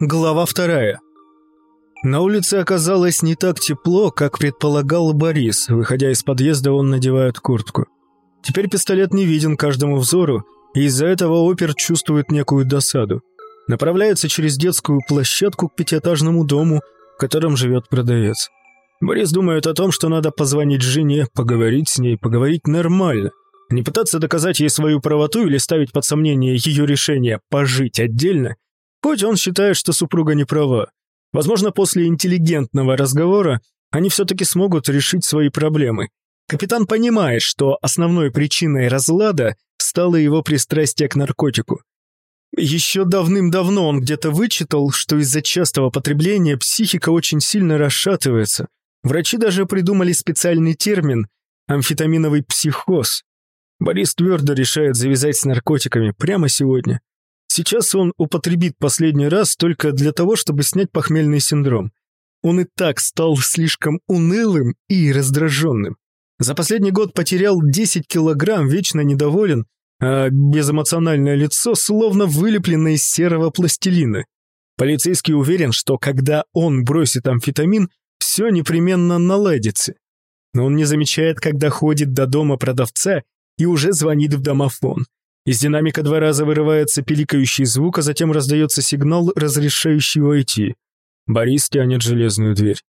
Глава вторая. На улице оказалось не так тепло, как предполагал Борис. Выходя из подъезда, он надевает куртку. Теперь пистолет не виден каждому взору, и из-за этого опер чувствует некую досаду. Направляется через детскую площадку к пятиэтажному дому, в котором живет продавец. Борис думает о том, что надо позвонить жене, поговорить с ней, поговорить нормально. Не пытаться доказать ей свою правоту или ставить под сомнение ее решение пожить отдельно, Хоть он считает, что супруга не права. Возможно, после интеллигентного разговора они все-таки смогут решить свои проблемы. Капитан понимает, что основной причиной разлада стало его пристрастие к наркотику. Еще давным-давно он где-то вычитал, что из-за частого потребления психика очень сильно расшатывается. Врачи даже придумали специальный термин «амфетаминовый психоз». Борис твердо решает завязать с наркотиками прямо сегодня. Сейчас он употребит последний раз только для того, чтобы снять похмельный синдром. Он и так стал слишком унылым и раздраженным. За последний год потерял 10 килограмм, вечно недоволен, а безэмоциональное лицо словно вылеплено из серого пластилина. Полицейский уверен, что когда он бросит амфетамин, все непременно наладится. Но он не замечает, когда ходит до дома продавца и уже звонит в домофон. Из динамика два раза вырывается пиликающий звук, а затем раздается сигнал, разрешающий войти. Борис тянет железную дверь.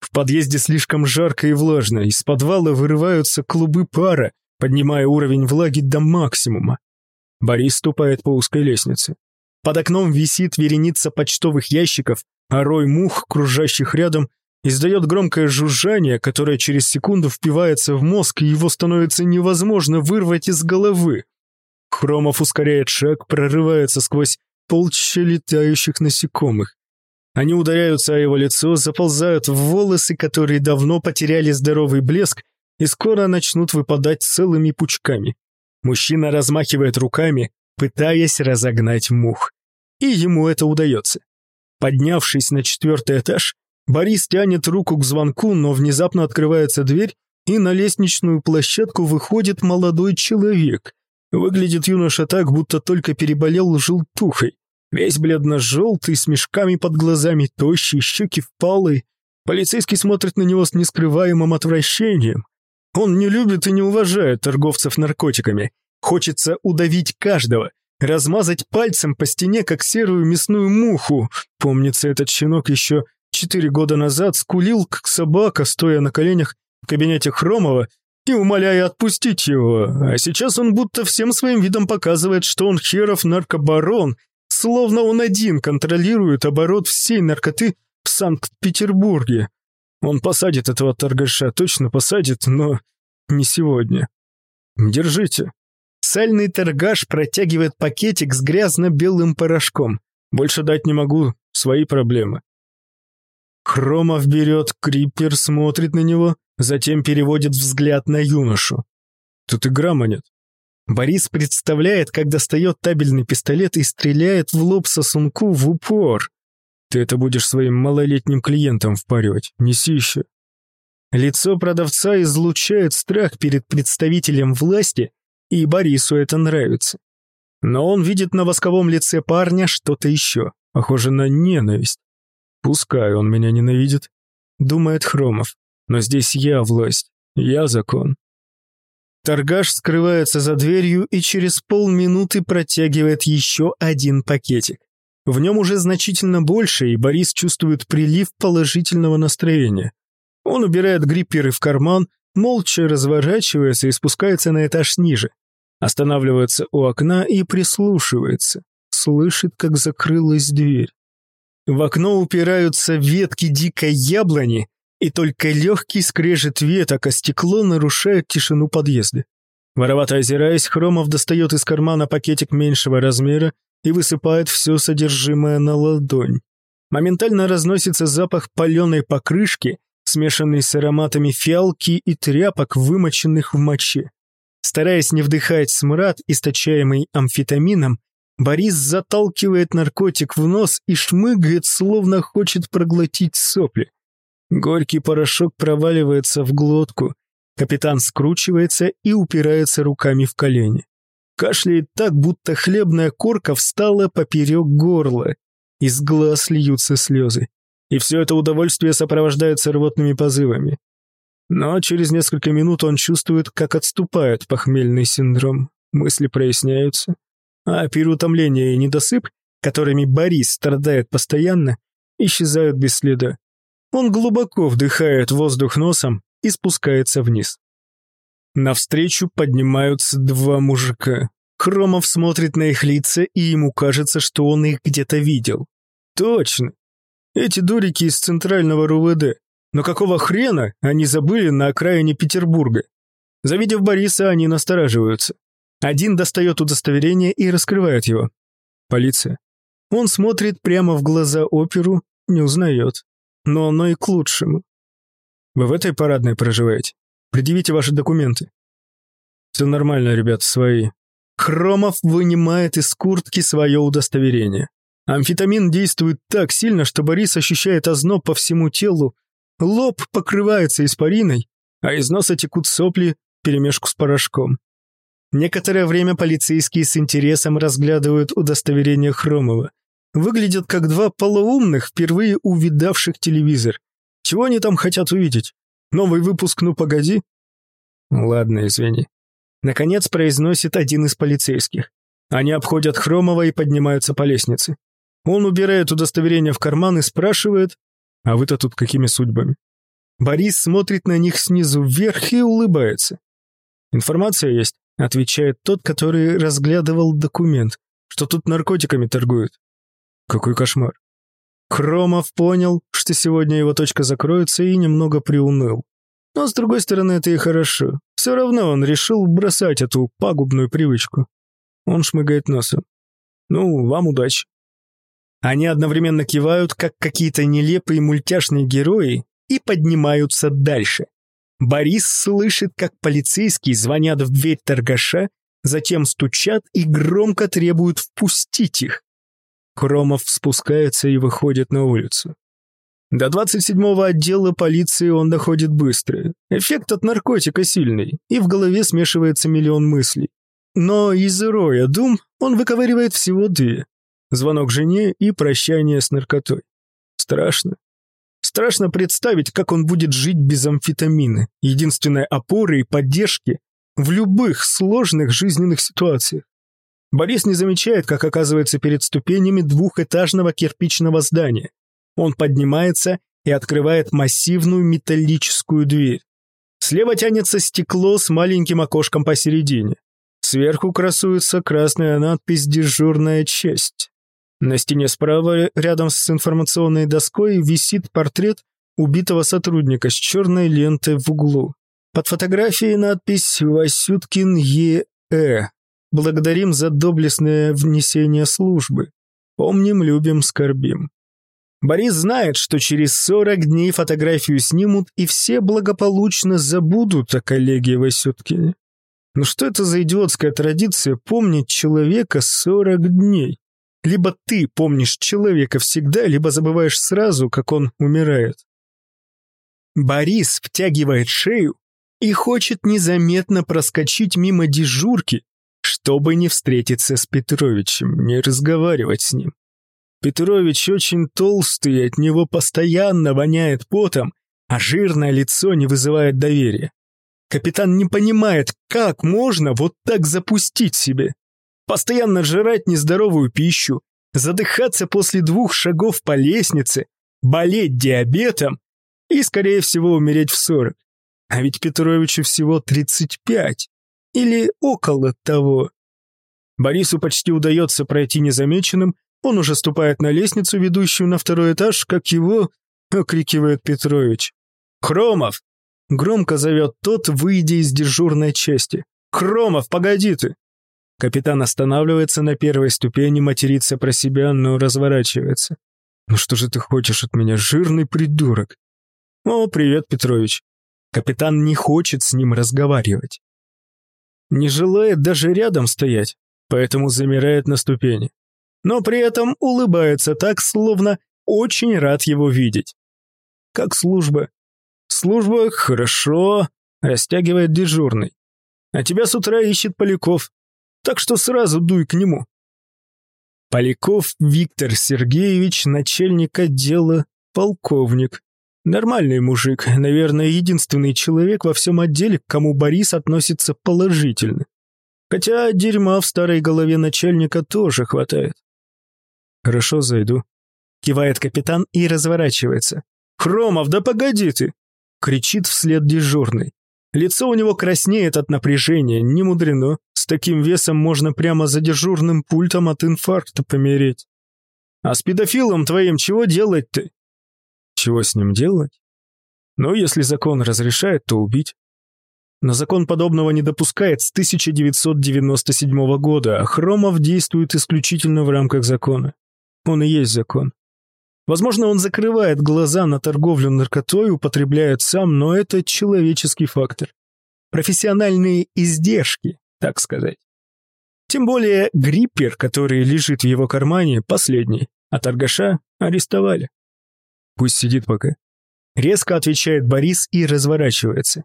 В подъезде слишком жарко и влажно, из подвала вырываются клубы пара, поднимая уровень влаги до максимума. Борис ступает по узкой лестнице. Под окном висит вереница почтовых ящиков, а рой мух, кружащих рядом, издает громкое жужжание, которое через секунду впивается в мозг, и его становится невозможно вырвать из головы. Хромов ускоряет шаг, прорывается сквозь полчища летающих насекомых. Они ударяются о его лицо, заползают в волосы, которые давно потеряли здоровый блеск и скоро начнут выпадать целыми пучками. Мужчина размахивает руками, пытаясь разогнать мух. И ему это удается. Поднявшись на четвертый этаж, Борис тянет руку к звонку, но внезапно открывается дверь, и на лестничную площадку выходит молодой человек. Выглядит юноша так, будто только переболел желтухой. Весь бледно-желтый, с мешками под глазами, тощий, щеки впалые. Полицейский смотрит на него с нескрываемым отвращением. Он не любит и не уважает торговцев наркотиками. Хочется удавить каждого, размазать пальцем по стене, как серую мясную муху. Помнится, этот щенок еще четыре года назад скулил, как собака, стоя на коленях в кабинете Хромова и умоляя отпустить его, а сейчас он будто всем своим видом показывает, что он херов наркобарон, словно он один контролирует оборот всей наркоты в Санкт-Петербурге. Он посадит этого торгаша, точно посадит, но не сегодня. Держите. Сальный торгаш протягивает пакетик с грязно-белым порошком. Больше дать не могу, свои проблемы. Хромов берет крипер, смотрит на него, затем переводит взгляд на юношу. Тут и грамма нет. Борис представляет, как достает табельный пистолет и стреляет в лоб сосунку в упор. Ты это будешь своим малолетним клиентам впаривать, неси еще. Лицо продавца излучает страх перед представителем власти, и Борису это нравится. Но он видит на восковом лице парня что-то еще, похоже на ненависть. Пускай он меня ненавидит, думает Хромов, но здесь я власть, я закон. Торгаш скрывается за дверью и через полминуты протягивает еще один пакетик. В нем уже значительно больше, и Борис чувствует прилив положительного настроения. Он убирает грипперы в карман, молча разворачивается и спускается на этаж ниже. Останавливается у окна и прислушивается. Слышит, как закрылась дверь. В окно упираются ветки дикой яблони, и только легкий скрежет веток, а стекло нарушает тишину подъезда. Воровато озираясь, Хромов достает из кармана пакетик меньшего размера и высыпает все содержимое на ладонь. Моментально разносится запах паленой покрышки, смешанный с ароматами фиалки и тряпок, вымоченных в моче. Стараясь не вдыхать смрад, источаемый амфетамином, Борис заталкивает наркотик в нос и шмыгает, словно хочет проглотить сопли. Горький порошок проваливается в глотку. Капитан скручивается и упирается руками в колени. Кашляет так, будто хлебная корка встала поперек горла. из глаз льются слезы. И все это удовольствие сопровождается рвотными позывами. Но через несколько минут он чувствует, как отступает похмельный синдром. Мысли проясняются. А переутомление и недосып, которыми Борис страдает постоянно, исчезают без следа. Он глубоко вдыхает воздух носом и спускается вниз. Навстречу поднимаются два мужика. Хромов смотрит на их лица, и ему кажется, что он их где-то видел. Точно. Эти дурики из центрального РУВД. Но какого хрена они забыли на окраине Петербурга? Завидев Бориса, они настораживаются. Один достает удостоверение и раскрывает его. Полиция. Он смотрит прямо в глаза оперу, не узнает. Но оно и к лучшему. Вы в этой парадной проживаете? Предъявите ваши документы. Все нормально, ребят, свои. Хромов вынимает из куртки свое удостоверение. Амфетамин действует так сильно, что Борис ощущает озноб по всему телу, лоб покрывается испариной, а из носа текут сопли перемешку с порошком. Некоторое время полицейские с интересом разглядывают удостоверение Хромова. Выглядят как два полуумных, впервые увидавших телевизор. Чего они там хотят увидеть? Новый выпуск «Ну погоди»? Ладно, извини. Наконец произносит один из полицейских. Они обходят Хромова и поднимаются по лестнице. Он убирает удостоверение в карман и спрашивает, «А вы-то тут какими судьбами?» Борис смотрит на них снизу вверх и улыбается. «Информация есть», — отвечает тот, который разглядывал документ, что тут наркотиками торгуют. Какой кошмар. Хромов понял, что сегодня его точка закроется и немного приуныл. Но, с другой стороны, это и хорошо. Все равно он решил бросать эту пагубную привычку. Он шмыгает носом. «Ну, вам удачи». Они одновременно кивают, как какие-то нелепые мультяшные герои, и поднимаются дальше. Борис слышит, как полицейские звонят в дверь торгаша, затем стучат и громко требуют впустить их. Кромов спускается и выходит на улицу. До 27-го отдела полиции он доходит быстро. Эффект от наркотика сильный, и в голове смешивается миллион мыслей. Но из роя дум он выковыривает всего две. Звонок жене и прощание с наркотой. Страшно. Страшно представить, как он будет жить без амфетамина, единственной опоры и поддержки в любых сложных жизненных ситуациях. Борис не замечает, как оказывается перед ступенями двухэтажного кирпичного здания. Он поднимается и открывает массивную металлическую дверь. Слева тянется стекло с маленьким окошком посередине. Сверху красуется красная надпись «Дежурная честь». На стене справа, рядом с информационной доской, висит портрет убитого сотрудника с черной лентой в углу. Под фотографией надпись «Васюткин Е.Э». Благодарим за доблестное внесение службы. Помним, любим, скорбим. Борис знает, что через 40 дней фотографию снимут, и все благополучно забудут о коллеге Васюткине. Но что это за идиотская традиция помнить человека 40 дней? Либо ты помнишь человека всегда, либо забываешь сразу, как он умирает. Борис втягивает шею и хочет незаметно проскочить мимо дежурки, чтобы не встретиться с Петровичем, не разговаривать с ним. Петрович очень толстый, от него постоянно воняет потом, а жирное лицо не вызывает доверия. Капитан не понимает, как можно вот так запустить себе. Постоянно жрать нездоровую пищу, задыхаться после двух шагов по лестнице, болеть диабетом и, скорее всего, умереть в сорок. А ведь Петровичу всего 35 или около того. Борису почти удается пройти незамеченным, он уже ступает на лестницу, ведущую на второй этаж, как его окрикивает Петрович. «Хромов!» Громко зовет тот, выйдя из дежурной части. «Хромов, погоди ты!» Капитан останавливается на первой ступени, матерится про себя, но разворачивается. «Ну что же ты хочешь от меня, жирный придурок?» «О, привет, Петрович». Капитан не хочет с ним разговаривать не желает даже рядом стоять, поэтому замирает на ступени. Но при этом улыбается так, словно очень рад его видеть. Как служба? Служба хорошо, растягивает дежурный. А тебя с утра ищет Поляков, так что сразу дуй к нему. Поляков Виктор Сергеевич, начальник отдела, полковник. Нормальный мужик, наверное, единственный человек во всем отделе, к кому Борис относится положительно. Хотя дерьма в старой голове начальника тоже хватает. «Хорошо, зайду», — кивает капитан и разворачивается. «Хромов, да погоди ты!» — кричит вслед дежурный. Лицо у него краснеет от напряжения, не мудрено. Таким весом можно прямо за дежурным пультом от инфаркта помереть. А с педофилом твоим чего делать-то? Чего с ним делать? Ну, если закон разрешает, то убить. Но закон подобного не допускает с 1997 года, а Хромов действует исключительно в рамках закона. Он и есть закон. Возможно, он закрывает глаза на торговлю наркотой, употребляет сам, но это человеческий фактор. Профессиональные издержки, так сказать. Тем более гриппер, который лежит в его кармане, последний, а торгаша арестовали. Пусть сидит пока. Резко отвечает Борис и разворачивается.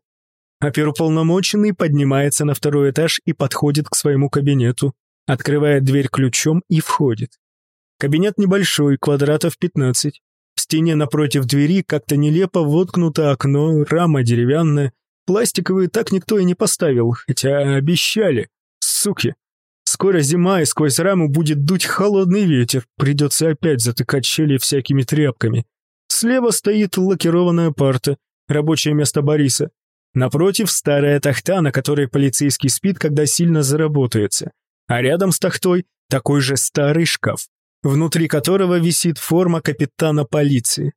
Оперуполномоченный поднимается на второй этаж и подходит к своему кабинету, открывает дверь ключом и входит. Кабинет небольшой, квадратов 15. В стене напротив двери как-то нелепо воткнуто окно, рама деревянная. Пластиковые так никто и не поставил, хотя обещали. Суки. Скоро зима, и сквозь раму будет дуть холодный ветер. Придется опять затыкать щели всякими тряпками. Слева стоит лакированная парта, рабочее место Бориса. Напротив старая тахта, на которой полицейский спит, когда сильно заработается. А рядом с тахтой такой же старый шкаф внутри которого висит форма капитана полиции.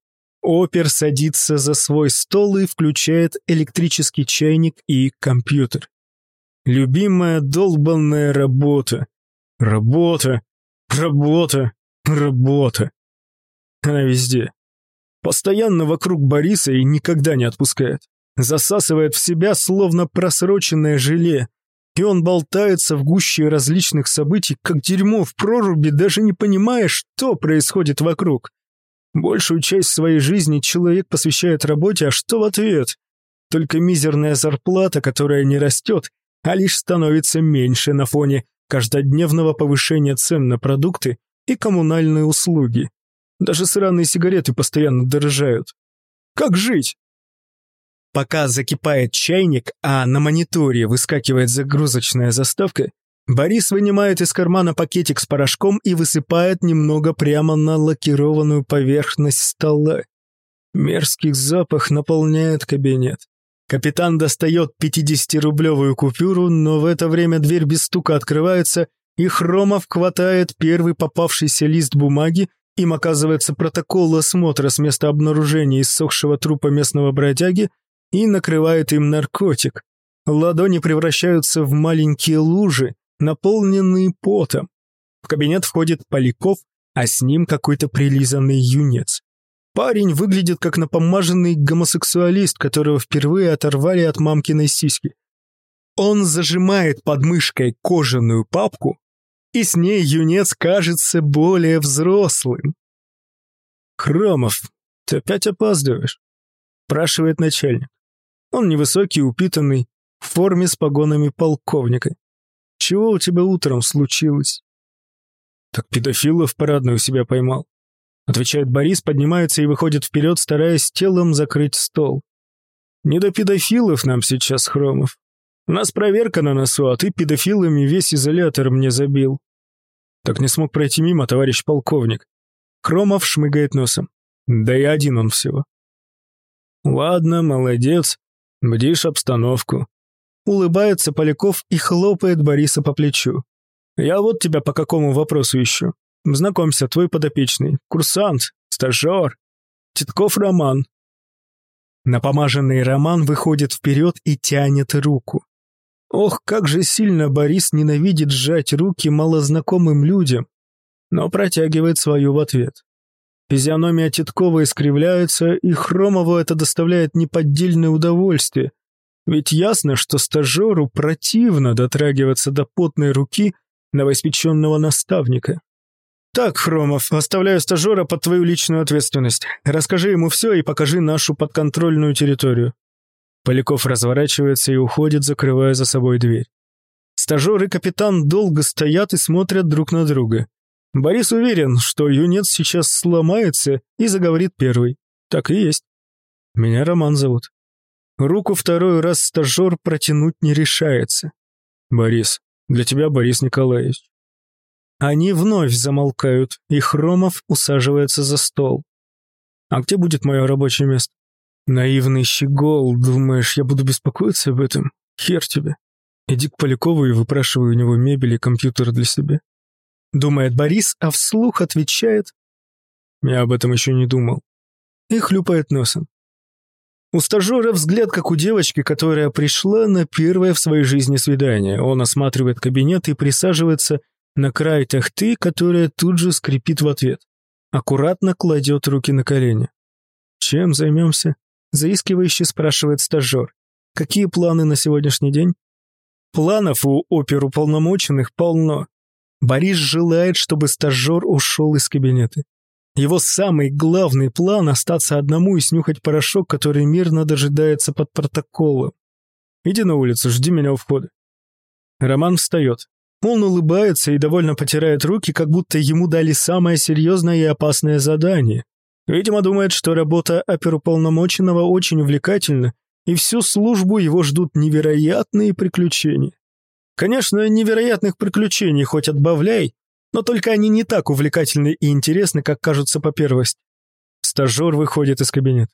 Опер садится за свой стол и включает электрический чайник и компьютер. Любимая долбанная работа. Работа, работа, работа. Она везде. Постоянно вокруг Бориса и никогда не отпускает. Засасывает в себя, словно просроченное желе, и он болтается в гуще различных событий, как дерьмо в проруби, даже не понимая, что происходит вокруг. Большую часть своей жизни человек посвящает работе, а что в ответ? Только мизерная зарплата, которая не растет, а лишь становится меньше на фоне каждодневного повышения цен на продукты и коммунальные услуги. Даже сраные сигареты постоянно дорожают. Как жить? Пока закипает чайник, а на мониторе выскакивает загрузочная заставка, Борис вынимает из кармана пакетик с порошком и высыпает немного прямо на лакированную поверхность стола. Мерзкий запах наполняет кабинет. Капитан достает 50-рублевую купюру, но в это время дверь без стука открывается, и Хромов хватает первый попавшийся лист бумаги, им оказывается протокол осмотра с места обнаружения иссохшего трупа местного бродяги, и накрывает им наркотик. Ладони превращаются в маленькие лужи, наполненные потом. В кабинет входит Поляков, а с ним какой-то прилизанный юнец. Парень выглядит как напомаженный гомосексуалист, которого впервые оторвали от мамкиной сиськи. Он зажимает под мышкой кожаную папку, и с ней юнец кажется более взрослым. «Хромов, ты опять опаздываешь?» – спрашивает начальник. Он невысокий, упитанный, в форме с погонами полковника. Чего у тебя утром случилось? Так педофилов парадную у себя поймал. Отвечает Борис, поднимается и выходит вперед, стараясь телом закрыть стол. Не до педофилов нам сейчас, Хромов. У нас проверка на носу, а ты педофилами весь изолятор мне забил. Так не смог пройти мимо, товарищ полковник. Хромов шмыгает носом. Да и один он всего. Ладно, молодец. Бдишь обстановку. Улыбается Поляков и хлопает Бориса по плечу. Я вот тебя по какому вопросу ищу. Знакомься, твой подопечный. Курсант, стажер. Титков Роман. Напомаженный Роман выходит вперед и тянет руку. Ох, как же сильно Борис ненавидит сжать руки малознакомым людям, но протягивает свою в ответ. Физиономия Титкова искривляется, и Хромову это доставляет неподдельное удовольствие. Ведь ясно, что стажеру противно дотрагиваться до потной руки новоиспеченного наставника. «Так, Хромов, оставляю стажера под твою личную ответственность. Расскажи ему все и покажи нашу подконтрольную территорию». Поляков разворачивается и уходит, закрывая за собой дверь. Стажер и капитан долго стоят и смотрят друг на друга. Борис уверен, что юнец сейчас сломается и заговорит первый. Так и есть. Меня Роман зовут. Руку второй раз стажер протянуть не решается. Борис. Для тебя Борис Николаевич. Они вновь замолкают, и Хромов усаживается за стол. А где будет мое рабочее место? Наивный щегол, думаешь, я буду беспокоиться об этом? Хер тебе. Иди к Полякову и выпрашивай у него мебель и компьютер для себя. Думает Борис, а вслух отвечает. Я об этом еще не думал. И хлюпает носом. У стажера взгляд, как у девочки, которая пришла на первое в своей жизни свидание. Он осматривает кабинет и присаживается на край тахты, которая тут же скрипит в ответ. Аккуратно кладет руки на колени. «Чем займемся?» – заискивающе спрашивает стажер. «Какие планы на сегодняшний день?» Планов у оперуполномоченных полно. Борис желает, чтобы стажер ушел из кабинета. Его самый главный план – остаться одному и снюхать порошок, который мирно дожидается под протоколом. «Иди на улицу, жди меня у входа». Роман встает. Он улыбается и довольно потирает руки, как будто ему дали самое серьезное и опасное задание. Видимо, думает, что работа оперуполномоченного очень увлекательна, и всю службу его ждут невероятные приключения. Конечно, невероятных приключений хоть отбавляй, но только они не так увлекательны и интересны, как кажутся по первости. Стажер выходит из кабинета.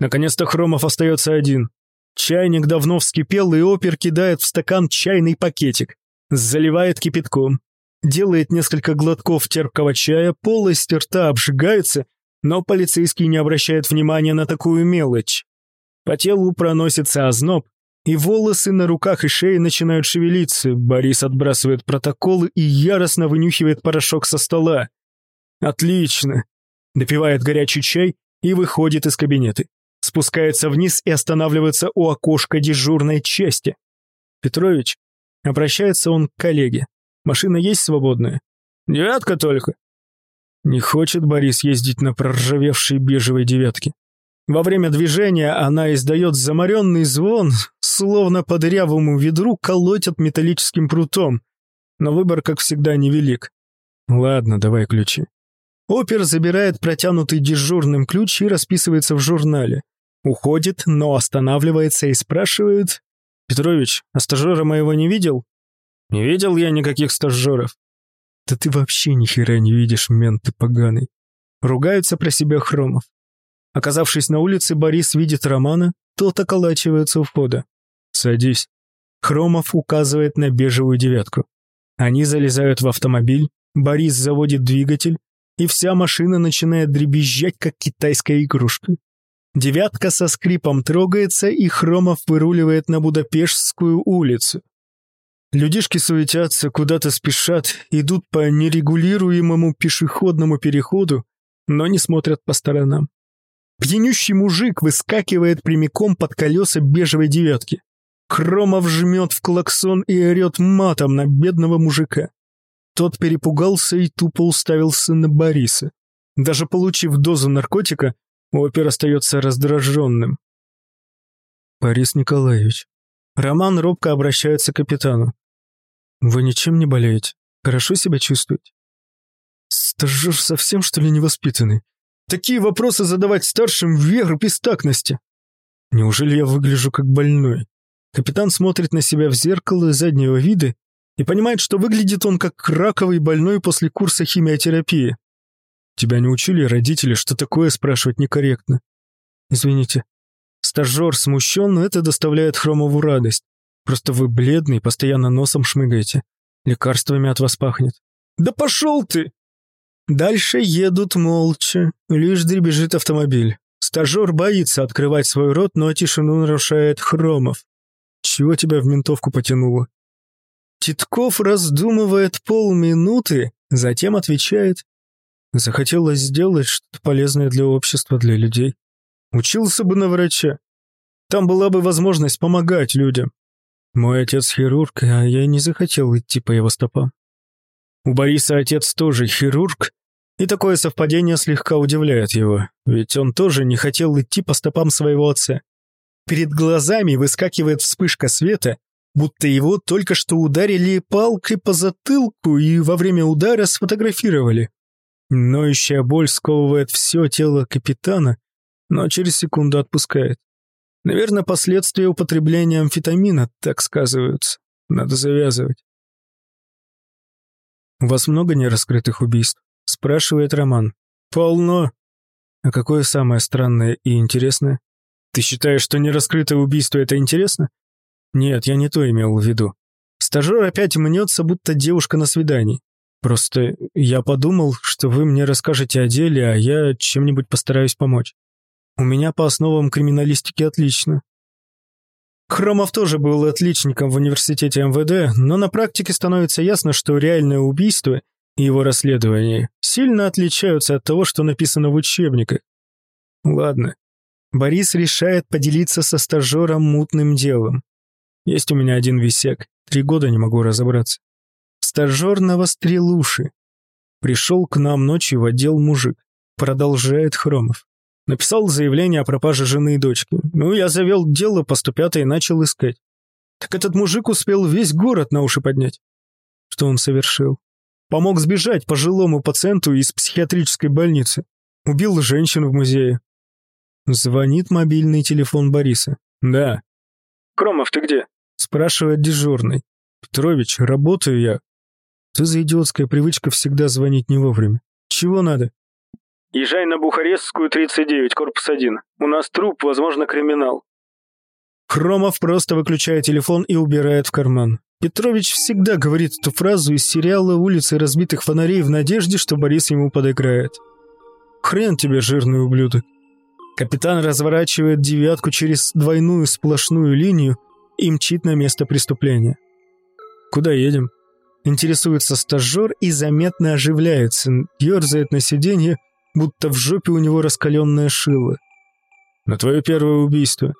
Наконец-то Хромов остается один. Чайник давно вскипел, и опер кидает в стакан чайный пакетик, заливает кипятком, делает несколько глотков терпкого чая, полость рта обжигается, но полицейский не обращает внимания на такую мелочь. По телу проносится озноб, и волосы на руках и шее начинают шевелиться. Борис отбрасывает протоколы и яростно вынюхивает порошок со стола. Отлично. Допивает горячий чай и выходит из кабинета. Спускается вниз и останавливается у окошка дежурной части. Петрович, обращается он к коллеге. Машина есть свободная? Девятка только. Не хочет Борис ездить на проржавевшей бежевой девятке. Во время движения она издает заморенный звон, словно по дырявому ведру колотят металлическим прутом. Но выбор, как всегда, невелик. Ладно, давай ключи. Опер забирает протянутый дежурным ключ и расписывается в журнале. Уходит, но останавливается и спрашивает. «Петрович, а стажера моего не видел?» «Не видел я никаких стажеров». «Да ты вообще ни хера не видишь, мент ты поганый». Ругаются про себя Хромов. Оказавшись на улице, Борис видит Романа, тот околачивается у входа. «Садись». Хромов указывает на бежевую девятку. Они залезают в автомобиль, Борис заводит двигатель, и вся машина начинает дребезжать, как китайская игрушка. Девятка со скрипом трогается, и Хромов выруливает на Будапештскую улицу. Людишки суетятся, куда-то спешат, идут по нерегулируемому пешеходному переходу, но не смотрят по сторонам. Пьянющий мужик выскакивает прямиком под колеса бежевой девятки. Кромов жмет в клаксон и орет матом на бедного мужика. Тот перепугался и тупо уставился на Бориса. Даже получив дозу наркотика, опер остается раздраженным. «Борис Николаевич». Роман робко обращается к капитану. «Вы ничем не болеете? Хорошо себя чувствуете?» «Стажер совсем, что ли, невоспитанный? Такие вопросы задавать старшим вверх бестактности. Неужели я выгляжу как больной? Капитан смотрит на себя в зеркало заднего вида и понимает, что выглядит он как раковый больной после курса химиотерапии. Тебя не учили родители, что такое спрашивать некорректно? Извините. Стажер смущен, но это доставляет Хромову радость. Просто вы бледный, постоянно носом шмыгаете. Лекарствами от вас пахнет. «Да пошел ты!» Дальше едут молча, лишь дребезжит автомобиль. Стажер боится открывать свой рот, но тишину нарушает Хромов. Чего тебя в ментовку потянуло? Титков раздумывает полминуты, затем отвечает. Захотелось сделать что-то полезное для общества, для людей. Учился бы на врача. Там была бы возможность помогать людям. Мой отец хирург, а я не захотел идти по его стопам. У Бориса отец тоже хирург, и такое совпадение слегка удивляет его, ведь он тоже не хотел идти по стопам своего отца. Перед глазами выскакивает вспышка света, будто его только что ударили палкой по затылку и во время удара сфотографировали. Ноющая боль сковывает все тело капитана, но через секунду отпускает. Наверное, последствия употребления амфетамина так сказываются. Надо завязывать. «У вас много нераскрытых убийств?» — спрашивает Роман. «Полно». «А какое самое странное и интересное?» «Ты считаешь, что нераскрытое убийство — это интересно?» «Нет, я не то имел в виду. Стажер опять мнется, будто девушка на свидании. Просто я подумал, что вы мне расскажете о деле, а я чем-нибудь постараюсь помочь. У меня по основам криминалистики отлично. Хромов тоже был отличником в университете МВД, но на практике становится ясно, что реальное убийство и его расследование сильно отличаются от того, что написано в учебниках. Ладно. Борис решает поделиться со стажером мутным делом. Есть у меня один висяк, три года не могу разобраться. Стажер навострил уши. Пришел к нам ночью в отдел мужик. Продолжает Хромов. Написал заявление о пропаже жены и дочки. Ну, я завел дело по 105 и начал искать. Так этот мужик успел весь город на уши поднять. Что он совершил? Помог сбежать пожилому пациенту из психиатрической больницы. Убил женщину в музее. Звонит мобильный телефон Бориса. Да. «Кромов, ты где?» Спрашивает дежурный. «Петрович, работаю я». Что за идиотская привычка всегда звонить не вовремя? Чего надо? Езжай на Бухарестскую, 39, корпус 1. У нас труп, возможно, криминал». Хромов просто выключает телефон и убирает в карман. Петрович всегда говорит эту фразу из сериала «Улицы разбитых фонарей» в надежде, что Борис ему подыграет. «Хрен тебе, жирный ублюдок». Капитан разворачивает девятку через двойную сплошную линию и мчит на место преступления. «Куда едем?» Интересуется стажер и заметно оживляется, ерзает на сиденье, будто в жопе у него раскаленное шило. «На твое первое убийство».